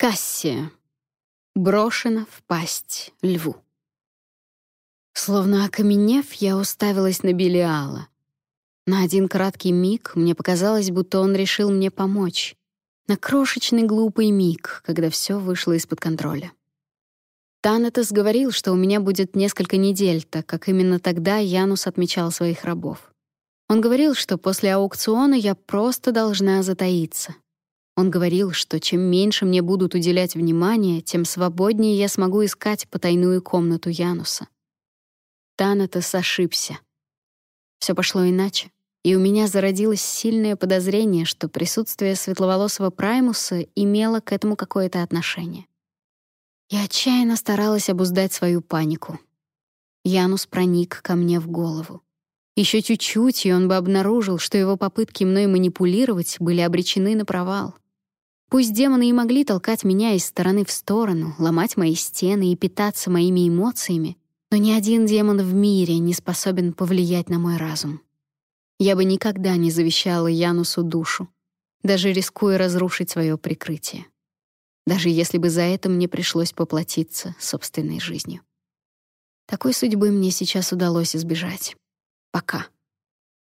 Кассия. Брошена в пасть льву. Словно окаменев, я уставилась на Белиала. На один краткий миг мне показалось, будто он решил мне помочь. На крошечный глупый миг, когда все вышло из-под контроля. Танатос говорил, что у меня будет несколько недель, так как именно тогда Янус отмечал своих рабов. Он говорил, что после аукциона я просто должна затаиться, он говорил, что чем меньше мне будут уделять внимания, тем свободнее я смогу искать потайную комнату Януса. Танатос ошибся. Все пошло иначе, и у меня зародилось сильное подозрение, что присутствие светловолосого Праймуса имело к этому какое-то отношение. Я отчаянно старалась обуздать свою панику. Янус проник ко мне в голову. Еще чуть-чуть, и он бы обнаружил, что его попытки мной манипулировать были обречены на провал. Пусть демоны и могли толкать меня из стороны в сторону, ломать мои стены и питаться моими эмоциями, но ни один демон в мире не способен повлиять на мой разум. Я бы никогда не завещала Янусу душу, даже рискуя разрушить свое прикрытие. Даже если бы за это мне пришлось поплатиться собственной жизнью. Такой судьбы мне сейчас удалось избежать. Пока.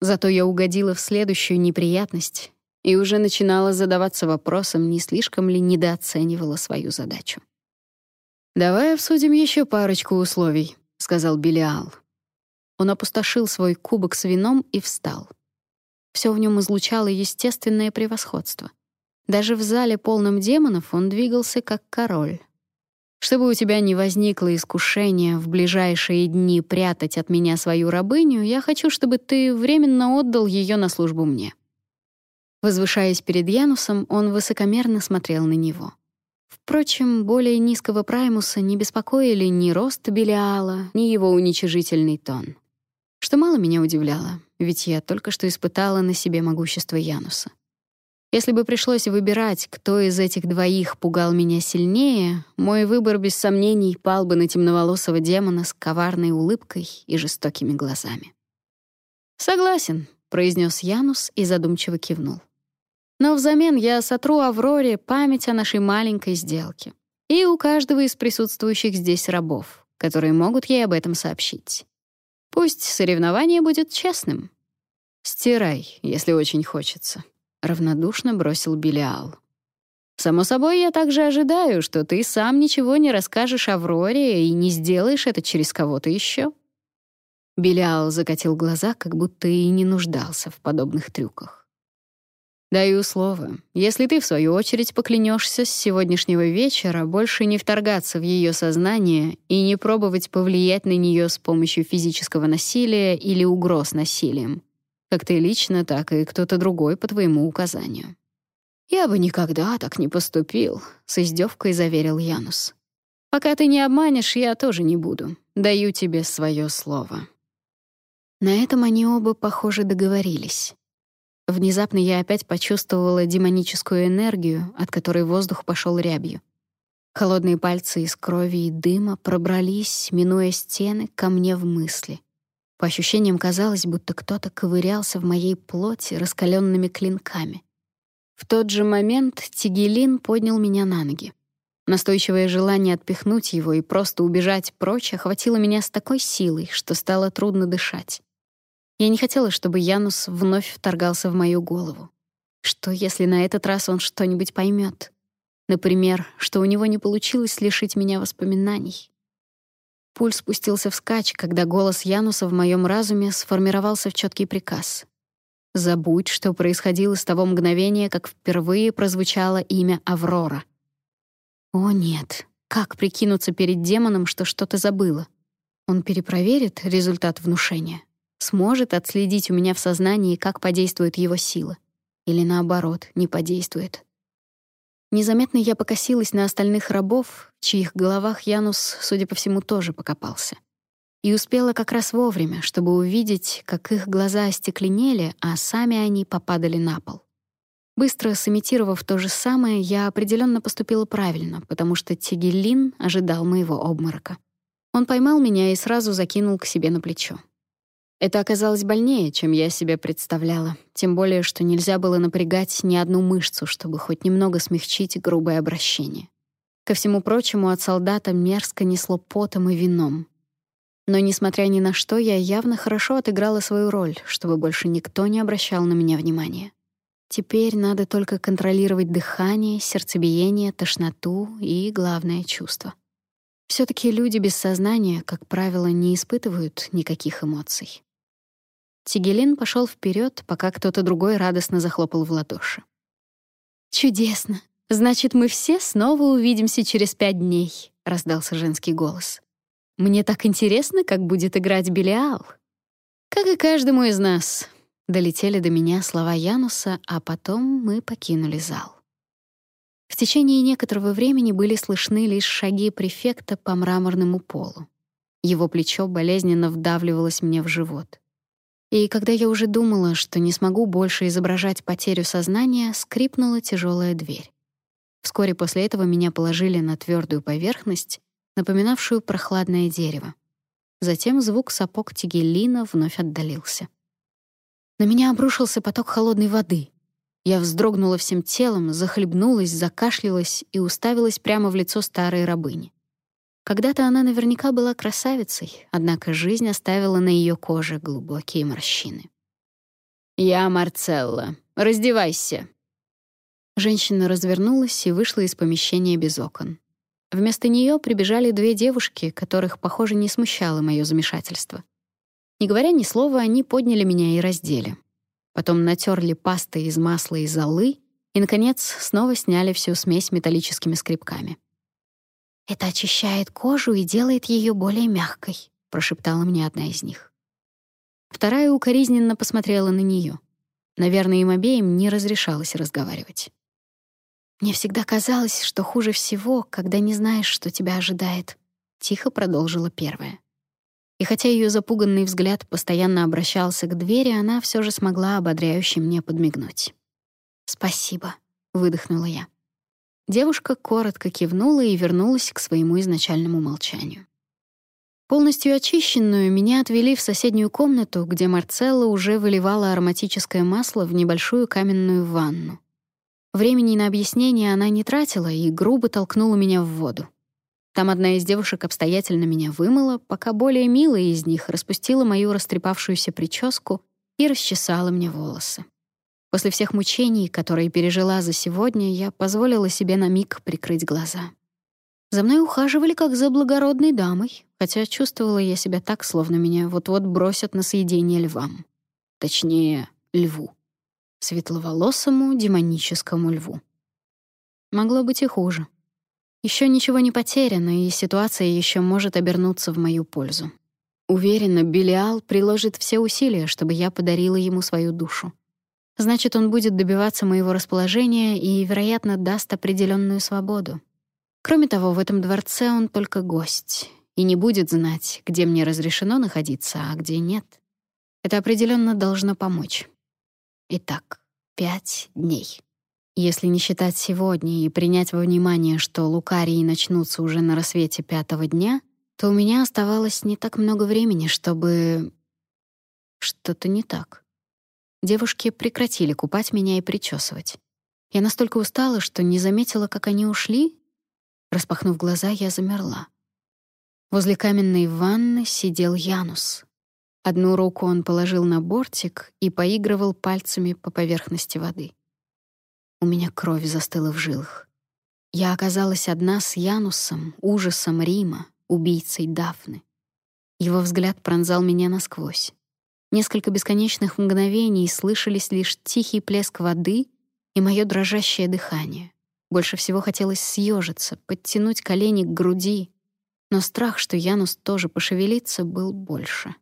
Зато я угодила в следующую неприятность, и уже начинала задаваться вопросом, не слишком ли недооценивала свою задачу. «Давай обсудим еще парочку условий», — сказал Белиал. Он опустошил свой кубок с вином и встал. Все в нем излучало естественное превосходство. Даже в зале полном демонов он двигался как король. Чтобы у тебя не возникло искушения в ближайшие дни прятать от меня свою рабыню, я хочу, чтобы ты временно отдал ее на службу мне. Возвышаясь перед Янусом, он высокомерно смотрел на него. Впрочем, более низкого Праймуса не беспокоили ни рост Белиала, ни его уничижительный тон. Что мало меня удивляло, ведь я только что испытала на себе могущество Януса. Если бы пришлось выбирать, кто из этих двоих пугал меня сильнее, мой выбор без сомнений пал бы на темноволосого демона с коварной улыбкой и жестокими глазами. «Согласен», — произнес Янус и задумчиво кивнул. Но взамен я сотру Авроре память о нашей маленькой сделке. И у каждого из присутствующих здесь рабов, которые могут ей об этом сообщить. Пусть соревнование будет честным. «Стирай, если очень хочется», — равнодушно бросил Белиал. «Само собой, я также ожидаю, что ты сам ничего не расскажешь Авроре и не сделаешь это через кого-то еще». Белиал закатил глаза, как будто и не нуждался в подобных трюках. Даю слово, если ты, в свою очередь, поклянешься с сегодняшнего вечера больше не вторгаться в ее сознание и не пробовать повлиять на нее с помощью физического насилия или угроз насилием, как ты лично, так и кто-то другой по твоему указанию. «Я бы никогда так не поступил», — с издевкой заверил Янус. «Пока ты не обманешь, я тоже не буду. Даю тебе свое слово». На этом они оба, похоже, договорились. Внезапно я опять почувствовала демоническую энергию, от которой воздух пошел рябью. Холодные пальцы из крови и дыма пробрались, минуя стены, ко мне в мысли. По ощущениям казалось, будто кто-то ковырялся в моей плоти раскаленными клинками. В тот же момент Тигелин поднял меня на ноги. Настойчивое желание отпихнуть его и просто убежать прочь охватило меня с такой силой, что стало трудно дышать. Я не хотела, чтобы Янус вновь вторгался в мою голову. Что, если на этот раз он что-нибудь поймет? Например, что у него не получилось лишить меня воспоминаний. Пульс спустился вскачь, когда голос Януса в моем разуме сформировался в четкий приказ. Забудь, что происходило с того мгновения, как впервые прозвучало имя Аврора. О нет, как прикинуться перед демоном, что что-то забыла? Он перепроверит результат внушения сможет отследить у меня в сознании, как подействует его сила. Или наоборот, не подействует. Незаметно я покосилась на остальных рабов, в чьих головах Янус, судя по всему, тоже покопался. И успела как раз вовремя, чтобы увидеть, как их глаза остекленели, а сами они попадали на пол. Быстро сымитировав то же самое, я определенно поступила правильно, потому что Тигелин ожидал моего обморока. Он поймал меня и сразу закинул к себе на плечо. Это оказалось больнее, чем я себе представляла, тем более, что нельзя было напрягать ни одну мышцу, чтобы хоть немного смягчить грубое обращение. Ко всему прочему, от солдата мерзко несло потом и вином. Но, несмотря ни на что, я явно хорошо отыграла свою роль, чтобы больше никто не обращал на меня внимания. Теперь надо только контролировать дыхание, сердцебиение, тошноту и, главное, чувство. Все таки люди без сознания, как правило, не испытывают никаких эмоций. Тигелин пошел вперед, пока кто-то другой радостно захлопал в ладоши. «Чудесно! Значит, мы все снова увидимся через пять дней», — раздался женский голос. «Мне так интересно, как будет играть Белиал». «Как и каждому из нас», Долетели до меня слова Януса, а потом мы покинули зал. В течение некоторого времени были слышны лишь шаги префекта по мраморному полу. Его плечо болезненно вдавливалось мне в живот. И когда я уже думала, что не смогу больше изображать потерю сознания, скрипнула тяжелая дверь. Вскоре после этого меня положили на твердую поверхность, напоминавшую прохладное дерево. Затем звук сапог Тигелина вновь отдалился. На меня обрушился поток холодной воды. Я вздрогнула всем телом, захлебнулась, закашлялась и уставилась прямо в лицо старой рабыни. Когда-то она наверняка была красавицей, однако жизнь оставила на ее коже глубокие морщины. «Я Марцелла. Раздевайся». Женщина развернулась и вышла из помещения без окон. Вместо нее прибежали две девушки, которых, похоже, не смущало мое замешательство. Не говоря ни слова, они подняли меня и раздели. Потом натерли пастой из масла и золы и, наконец, снова сняли всю смесь металлическими скребками. «Это очищает кожу и делает ее более мягкой», — прошептала мне одна из них. Вторая укоризненно посмотрела на нее. Наверное, им обеим не разрешалось разговаривать. «Мне всегда казалось, что хуже всего, когда не знаешь, что тебя ожидает», — тихо продолжила первая. И хотя ее запуганный взгляд постоянно обращался к двери, она все же смогла ободряюще мне подмигнуть. «Спасибо», — выдохнула я. Девушка коротко кивнула и вернулась к своему изначальному молчанию. Полностью очищенную меня отвели в соседнюю комнату, где Марцелла уже выливала ароматическое масло в небольшую каменную ванну. Времени на объяснение она не тратила и грубо толкнула меня в воду. Там одна из девушек обстоятельно меня вымыла, пока более милая из них распустила мою растрепавшуюся прическу и расчесала мне волосы. После всех мучений, которые пережила за сегодня, я позволила себе на миг прикрыть глаза. За мной ухаживали как за благородной дамой, хотя чувствовала я себя так, словно меня вот-вот бросят на съедение львам. Точнее, льву. Светловолосому демоническому льву. Могло быть и хуже. Еще ничего не потеряно, и ситуация еще может обернуться в мою пользу. Уверена, Белиал приложит все усилия, чтобы я подарила ему свою душу. Значит, он будет добиваться моего расположения и, вероятно, даст определенную свободу. Кроме того, в этом дворце он только гость и не будет знать, где мне разрешено находиться, а где нет. Это определенно должно помочь. Итак, пять дней. Если не считать сегодня и принять во внимание, что лукарии начнутся уже на рассвете пятого дня, то у меня оставалось не так много времени, чтобы... Что-то не так. Девушки прекратили купать меня и причесывать. Я настолько устала, что не заметила, как они ушли. Распахнув глаза, я замерла. Возле каменной ванны сидел Янус. Одну руку он положил на бортик и поигрывал пальцами по поверхности воды. У меня кровь застыла в жилах. Я оказалась одна с Янусом, ужасом Рима, убийцей Дафны. Его взгляд пронзал меня насквозь. Несколько бесконечных мгновений слышались лишь тихий плеск воды и мое дрожащее дыхание. Больше всего хотелось съежиться, подтянуть колени к груди, но страх, что Янус тоже пошевелится, был больше.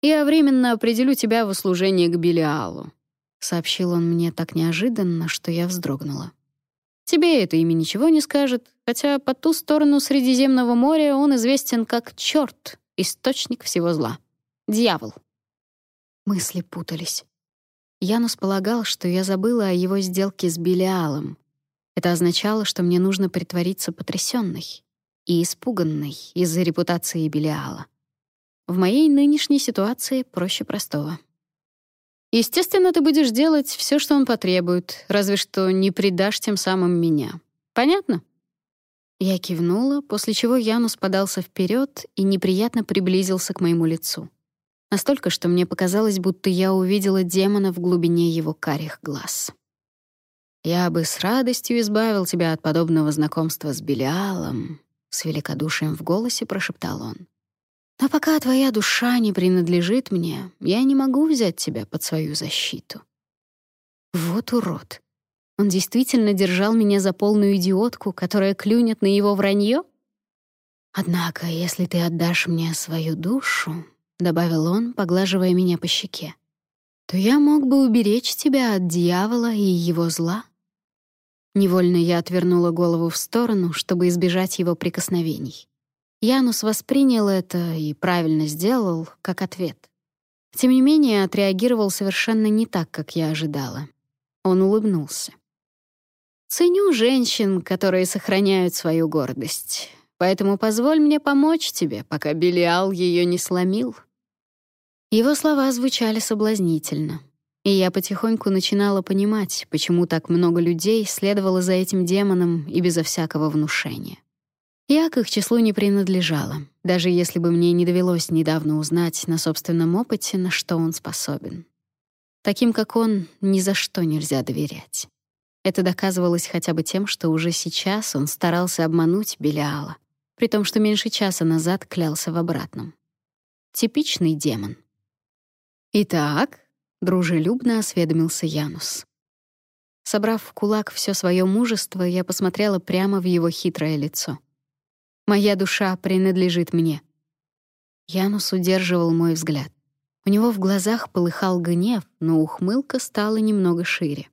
«Я временно определю тебя в услужение к Белиалу», сообщил он мне так неожиданно, что я вздрогнула. Тебе это имя ничего не скажет, хотя по ту сторону Средиземного моря он известен как чёрт, источник всего зла. Дьявол. Мысли путались. Янус полагал, что я забыла о его сделке с Белиалом. Это означало, что мне нужно притвориться потрясённой и испуганной из-за репутации Белиала. В моей нынешней ситуации проще простого. Естественно, ты будешь делать все, что он потребует, разве что не предашь тем самым меня. Понятно? Я кивнула, после чего Янус подался вперед и неприятно приблизился к моему лицу. Настолько, что мне показалось, будто я увидела демона в глубине его карих глаз. «Я бы с радостью избавил тебя от подобного знакомства с Белиалом», — с великодушием в голосе прошептал он. «Но пока твоя душа не принадлежит мне, я не могу взять тебя под свою защиту». Вот урод. Он действительно держал меня за полную идиотку, которая клюнет на его вранье? Однако, если ты отдашь мне свою душу, добавил он, поглаживая меня по щеке, то я мог бы уберечь тебя от дьявола и его зла. Невольно я отвернула голову в сторону, чтобы избежать его прикосновений. Янус воспринял это и правильно сделал, как ответ. Тем не менее, отреагировал совершенно не так, как я ожидала. Он улыбнулся. Ценю женщин, которые сохраняют свою гордость. Поэтому позволь мне помочь тебе, пока Белиал ее не сломил. Его слова звучали соблазнительно, и я потихоньку начинала понимать, почему так много людей следовало за этим демоном и безо всякого внушения. Я к их числу не принадлежала, даже если бы мне не довелось недавно узнать на собственном опыте, на что он способен. Таким, как он, ни за что нельзя доверять. Это доказывалось хотя бы тем, что уже сейчас он старался обмануть Белиала, при том, что меньше часа назад клялся в обратном. Типичный демон. «Итак», — дружелюбно осведомился Янус. Собрав в кулак все свое мужество, я посмотрела прямо в его хитрое лицо. «Моя душа принадлежит мне». Янус удерживал мой взгляд. У него в глазах полыхал гнев, но ухмылка стала немного шире.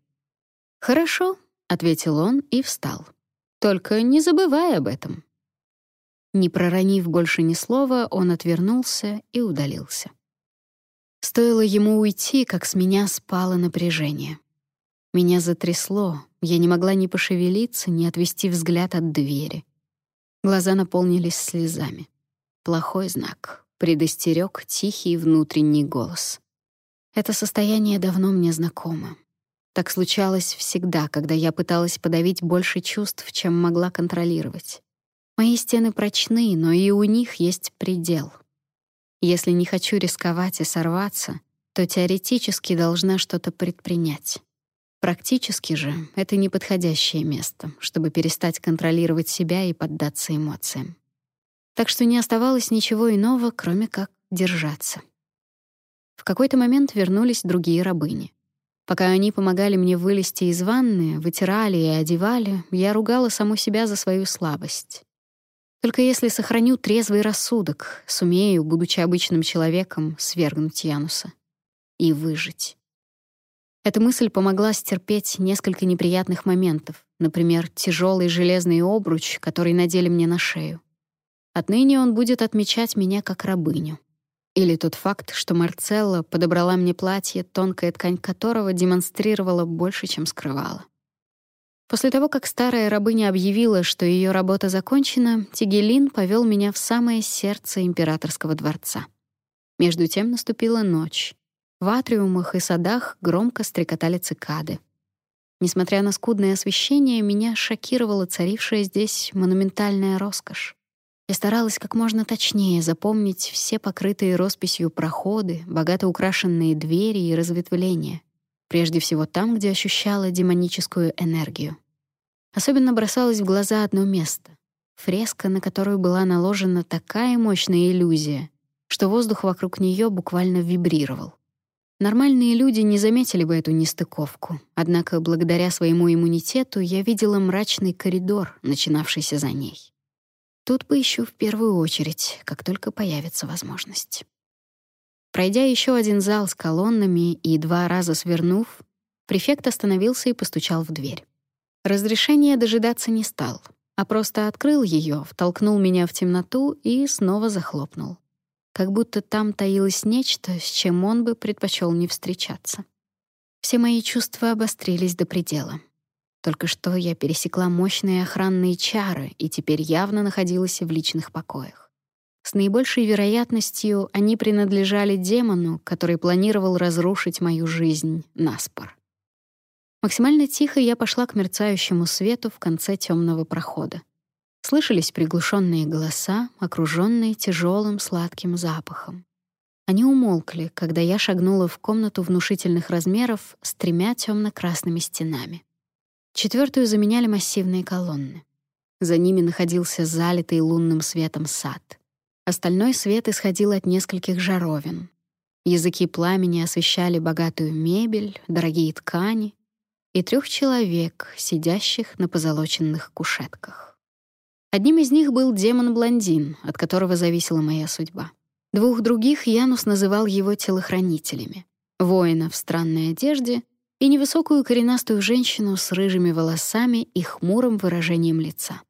«Хорошо», — ответил он и встал. «Только не забывай об этом». Не проронив больше ни слова, он отвернулся и удалился. Стоило ему уйти, как с меня спало напряжение. Меня затрясло, я не могла ни пошевелиться, ни отвести взгляд от двери. Глаза наполнились слезами. Плохой знак, предостерег тихий внутренний голос. Это состояние давно мне знакомо. Так случалось всегда, когда я пыталась подавить больше чувств, чем могла контролировать. Мои стены прочны, но и у них есть предел. Если не хочу рисковать и сорваться, то теоретически должна что-то предпринять. Практически же это неподходящее место, чтобы перестать контролировать себя и поддаться эмоциям. Так что не оставалось ничего иного, кроме как держаться. В какой-то момент вернулись другие рабыни. Пока они помогали мне вылезти из ванны, вытирали и одевали, я ругала саму себя за свою слабость. Только если сохраню трезвый рассудок, сумею, будучи обычным человеком, свергнуть Януса и выжить. Эта мысль помогла стерпеть несколько неприятных моментов, например, тяжелый железный обруч, который надели мне на шею. Отныне он будет отмечать меня как рабыню. Или тот факт, что Марцелла подобрала мне платье, тонкая ткань которого демонстрировала больше, чем скрывала. После того, как старая рабыня объявила, что ее работа закончена, Тигелин повел меня в самое сердце императорского дворца. Между тем наступила ночь. В атриумах и садах громко стрекотали цикады. Несмотря на скудное освещение, меня шокировала царившая здесь монументальная роскошь. Я старалась как можно точнее запомнить все покрытые росписью проходы, богато украшенные двери и разветвления. Прежде всего там, где ощущала демоническую энергию. Особенно бросалось в глаза одно место — фреска, на которую была наложена такая мощная иллюзия, что воздух вокруг нее буквально вибрировал. Нормальные люди не заметили бы эту нестыковку, однако благодаря своему иммунитету я видела мрачный коридор, начинавшийся за ней. Тут поищу в первую очередь, как только появится возможность. Пройдя еще один зал с колоннами и два раза свернув, префект остановился и постучал в дверь. Разрешения дожидаться не стал, а просто открыл ее, втолкнул меня в темноту и снова захлопнул. Как будто там таилось нечто, с чем он бы предпочел не встречаться. Все мои чувства обострились до предела. Только что я пересекла мощные охранные чары и теперь явно находилась в личных покоях. С наибольшей вероятностью они принадлежали демону, который планировал разрушить мою жизнь наспор. Максимально тихо я пошла к мерцающему свету в конце темного прохода. Слышались приглушенные голоса, окруженные тяжелым сладким запахом. Они умолкли, когда я шагнула в комнату внушительных размеров с тремя темно-красными стенами. Четвертую заменяли массивные колонны. За ними находился залитый лунным светом сад. Остальной свет исходил от нескольких жаровин. Языки пламени освещали богатую мебель, дорогие ткани и трех человек, сидящих на позолоченных кушетках. Одним из них был демон-блондин, от которого зависела моя судьба. Двух других Янус называл его телохранителями. Воина в странной одежде и невысокую коренастую женщину с рыжими волосами и хмурым выражением лица.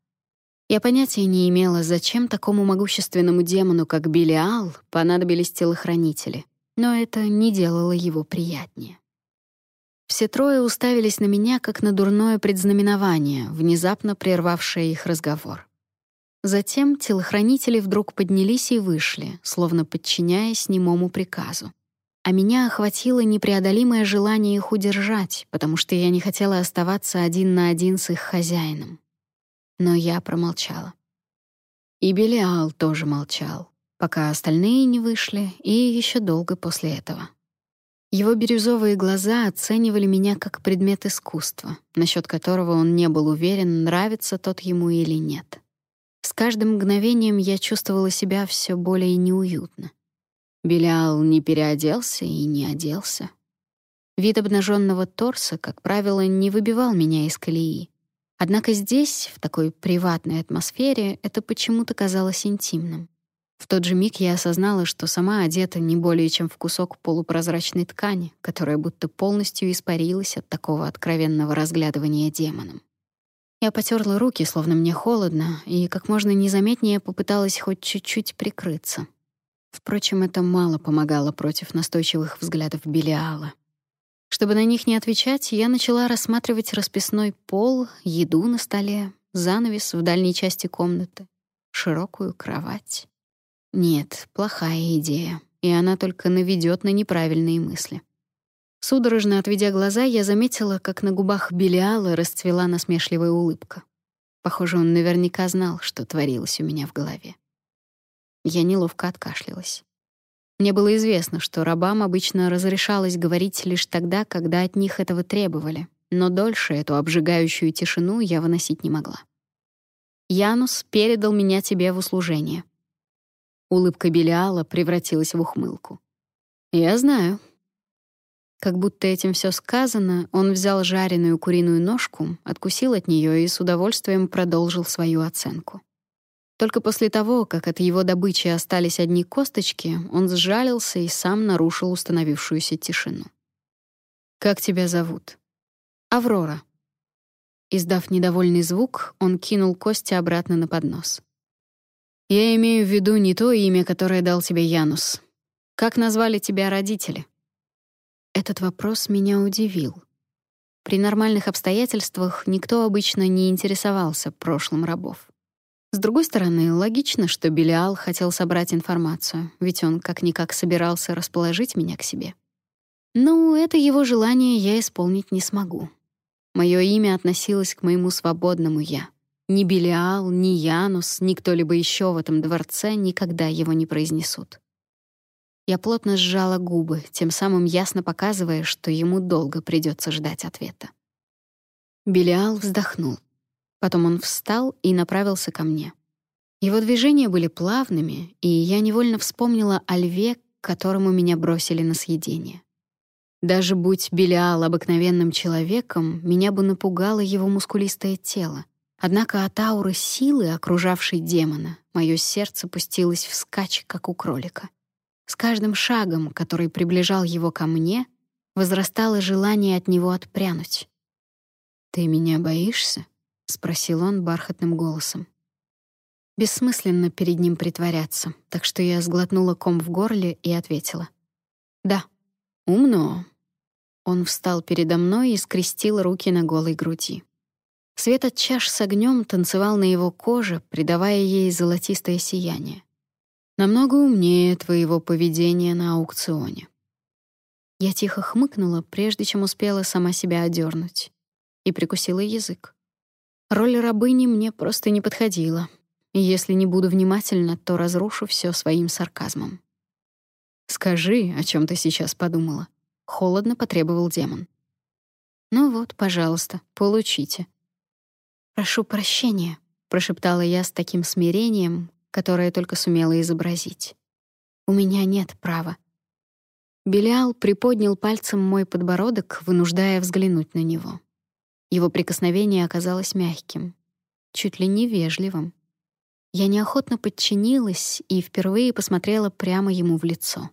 Я понятия не имела, зачем такому могущественному демону, как Белиал, понадобились телохранители, но это не делало его приятнее. Все трое уставились на меня, как на дурное предзнаменование, внезапно прервавшее их разговор. Затем телохранители вдруг поднялись и вышли, словно подчиняясь немому приказу. А меня охватило непреодолимое желание их удержать, потому что я не хотела оставаться один на один с их хозяином. Но я промолчала. И Белиал тоже молчал, пока остальные не вышли, и еще долго после этого. Его бирюзовые глаза оценивали меня как предмет искусства, насчет которого он не был уверен, нравится тот ему или нет. С каждым мгновением я чувствовала себя все более неуютно. Белял не переоделся и не оделся. Вид обнаженного торса, как правило, не выбивал меня из колеи. Однако здесь, в такой приватной атмосфере, это почему-то казалось интимным. В тот же миг я осознала, что сама одета не более чем в кусок полупрозрачной ткани, которая будто полностью испарилась от такого откровенного разглядывания демоном. Я потерла руки, словно мне холодно, и как можно незаметнее попыталась хоть чуть-чуть прикрыться. Впрочем, это мало помогало против настойчивых взглядов Белиала. Чтобы на них не отвечать, я начала рассматривать расписной пол, еду на столе, занавес в дальней части комнаты, широкую кровать. Нет, плохая идея, и она только наведет на неправильные мысли. Судорожно отведя глаза, я заметила, как на губах Белиала расцвела насмешливая улыбка. Похоже, он наверняка знал, что творилось у меня в голове. Я неловко откашлялась. Мне было известно, что рабам обычно разрешалось говорить лишь тогда, когда от них этого требовали, но дольше эту обжигающую тишину я выносить не могла. «Янус передал меня тебе в услужение». Улыбка Белиала превратилась в ухмылку. «Я знаю», как будто этим все сказано, он взял жареную куриную ножку, откусил от нее и с удовольствием продолжил свою оценку. Только после того, как от его добычи остались одни косточки, он сжалился и сам нарушил установившуюся тишину. «Как тебя зовут?» «Аврора». Издав недовольный звук, он кинул кости обратно на поднос. «Я имею в виду не то имя, которое дал тебе Янус. Как назвали тебя родители?» Этот вопрос меня удивил. При нормальных обстоятельствах никто обычно не интересовался прошлым рабов. С другой стороны, логично, что Белиал хотел собрать информацию, ведь он как-никак собирался расположить меня к себе. Ну, это его желание я исполнить не смогу. Мое имя относилось к моему свободному «я». Ни Белиал, ни Янус, ни кто-либо еще в этом дворце никогда его не произнесут. Я плотно сжала губы, тем самым ясно показывая, что ему долго придется ждать ответа. Белиал вздохнул. Потом он встал и направился ко мне. Его движения были плавными, и я невольно вспомнила о льве, которому меня бросили на съедение. Даже будь Белиал обыкновенным человеком, меня бы напугало его мускулистое тело. Однако от ауры силы, окружавшей демона, мое сердце пустилось вскачь, как у кролика. С каждым шагом, который приближал его ко мне, возрастало желание от него отпрянуть. «Ты меня боишься?» — спросил он бархатным голосом. Бессмысленно перед ним притворяться, так что я сглотнула ком в горле и ответила. «Да, умно». Он встал передо мной и скрестил руки на голой груди. Свет от чаш с огнем танцевал на его коже, придавая ей золотистое сияние намного умнее твоего поведения на аукционе. Я тихо хмыкнула, прежде чем успела сама себя одернуть, и прикусила язык. Роль рабыни мне просто не подходила. И если не буду внимательна, то разрушу все своим сарказмом. «Скажи, о чем ты сейчас подумала?» — холодно потребовал демон. «Ну вот, пожалуйста, получите». «Прошу прощения», — прошептала я с таким смирением, которое только сумела изобразить. «У меня нет права». Белиал приподнял пальцем мой подбородок, вынуждая взглянуть на него. Его прикосновение оказалось мягким, чуть ли не вежливым. Я неохотно подчинилась и впервые посмотрела прямо ему в лицо.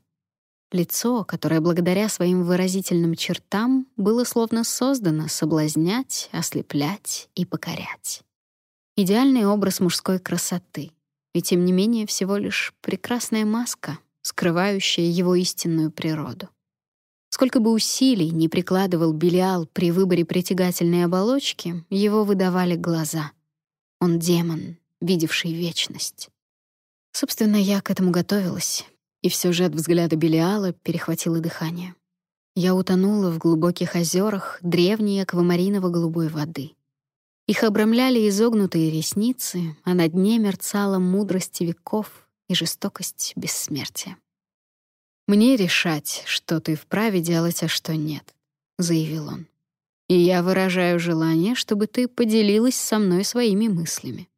Лицо, которое благодаря своим выразительным чертам было словно создано соблазнять, ослеплять и покорять. Идеальный образ мужской красоты, и тем не менее всего лишь прекрасная маска, скрывающая его истинную природу. Сколько бы усилий не прикладывал Белиал при выборе притягательной оболочки, его выдавали глаза. Он демон, видевший вечность. Собственно, я к этому готовилась, и все же от взгляда Белиала перехватило дыхание. Я утонула в глубоких озерах древней аквамариново-голубой воды. Их обрамляли изогнутые ресницы, а на дне мерцала мудрость веков и жестокость бессмертия. «Мне решать, что ты вправе делать, а что нет», — заявил он. «И я выражаю желание, чтобы ты поделилась со мной своими мыслями».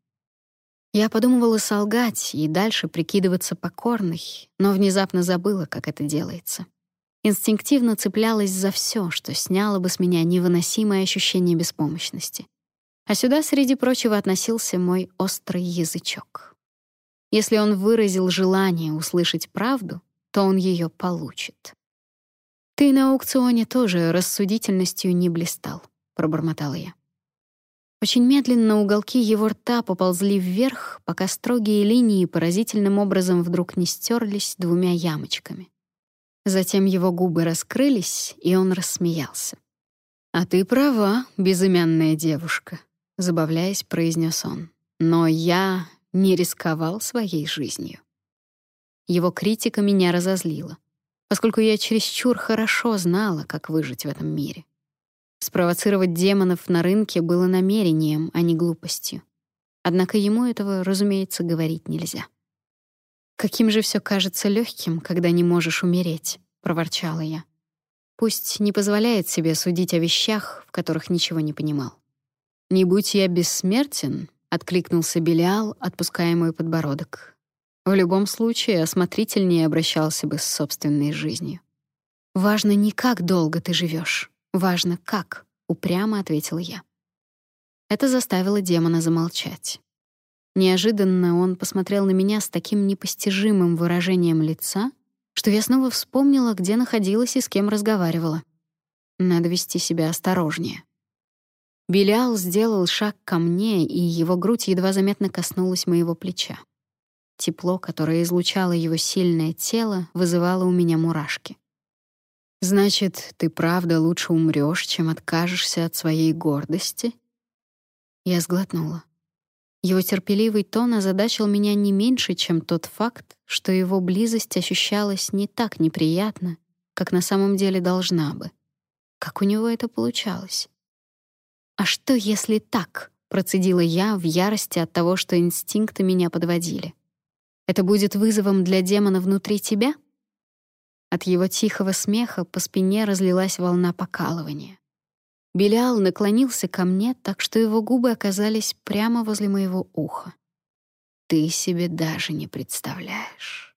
Я подумывала солгать и дальше прикидываться покорной, но внезапно забыла, как это делается. Инстинктивно цеплялась за все, что сняло бы с меня невыносимое ощущение беспомощности. А сюда, среди прочего, относился мой острый язычок. Если он выразил желание услышать правду, то он ее получит. «Ты на аукционе тоже рассудительностью не блистал», — пробормотала я. Очень медленно уголки его рта поползли вверх, пока строгие линии поразительным образом вдруг не стерлись двумя ямочками. Затем его губы раскрылись, и он рассмеялся. «А ты права, безымянная девушка», — забавляясь, произнес он. «Но я не рисковал своей жизнью». Его критика меня разозлила, поскольку я чересчур хорошо знала, как выжить в этом мире. Спровоцировать демонов на рынке было намерением, а не глупостью. Однако ему этого, разумеется, говорить нельзя. «Каким же все кажется легким, когда не можешь умереть», — проворчала я. Пусть не позволяет себе судить о вещах, в которых ничего не понимал. «Не будь я бессмертен», — откликнулся Белиал, отпуская мой подбородок. В любом случае, осмотрительнее обращался бы с собственной жизнью. Важно не как долго ты живешь, важно как, упрямо ответил я. Это заставило демона замолчать. Неожиданно он посмотрел на меня с таким непостижимым выражением лица, что я снова вспомнила, где находилась и с кем разговаривала. Надо вести себя осторожнее. Белиал сделал шаг ко мне, и его грудь едва заметно коснулась моего плеча. Тепло, которое излучало его сильное тело, вызывало у меня мурашки. «Значит, ты правда лучше умрёшь, чем откажешься от своей гордости?» Я сглотнула. Его терпеливый тон озадачил меня не меньше, чем тот факт, что его близость ощущалась не так неприятно, как на самом деле должна бы. Как у него это получалось? «А что, если так?» — процедила я в ярости от того, что инстинкты меня подводили. Это будет вызовом для демона внутри тебя? От его тихого смеха по спине разлилась волна покалывания. Белиал наклонился ко мне, так что его губы оказались прямо возле моего уха. Ты себе даже не представляешь.